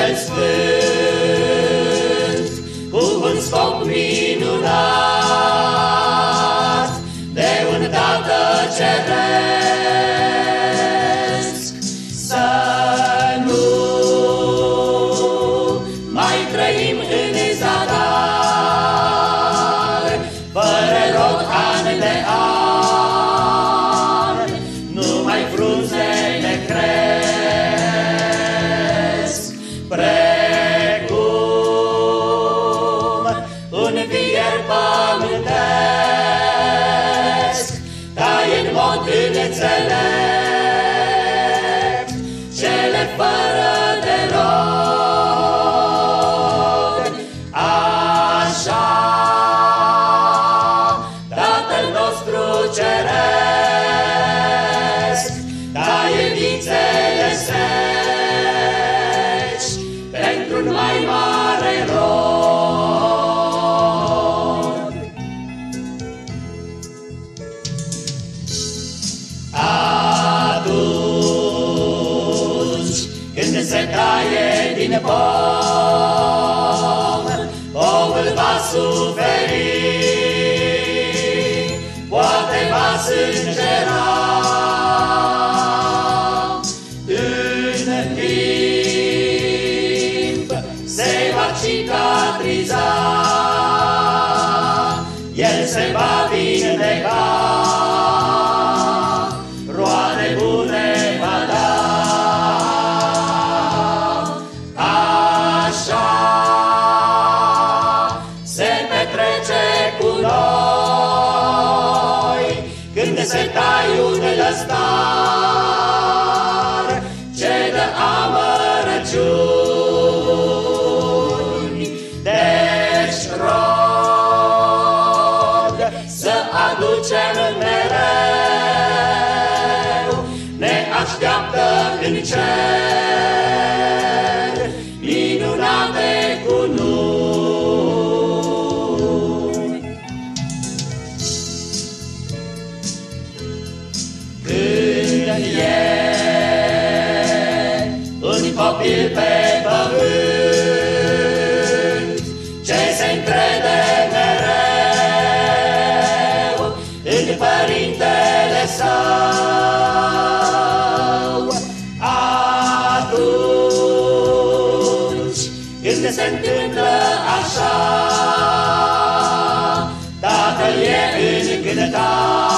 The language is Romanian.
cel sfânt, cuvânt sfop minunat, de un tată ceresc. cicatriza, el se va vindeca. Roade bune va da, așa se petrece cu noi, când se tai unele stai. cer, minunate cu luni. Când e un copil pe pământ, trist că se întâmplă așa. Tatăl e în gândătat.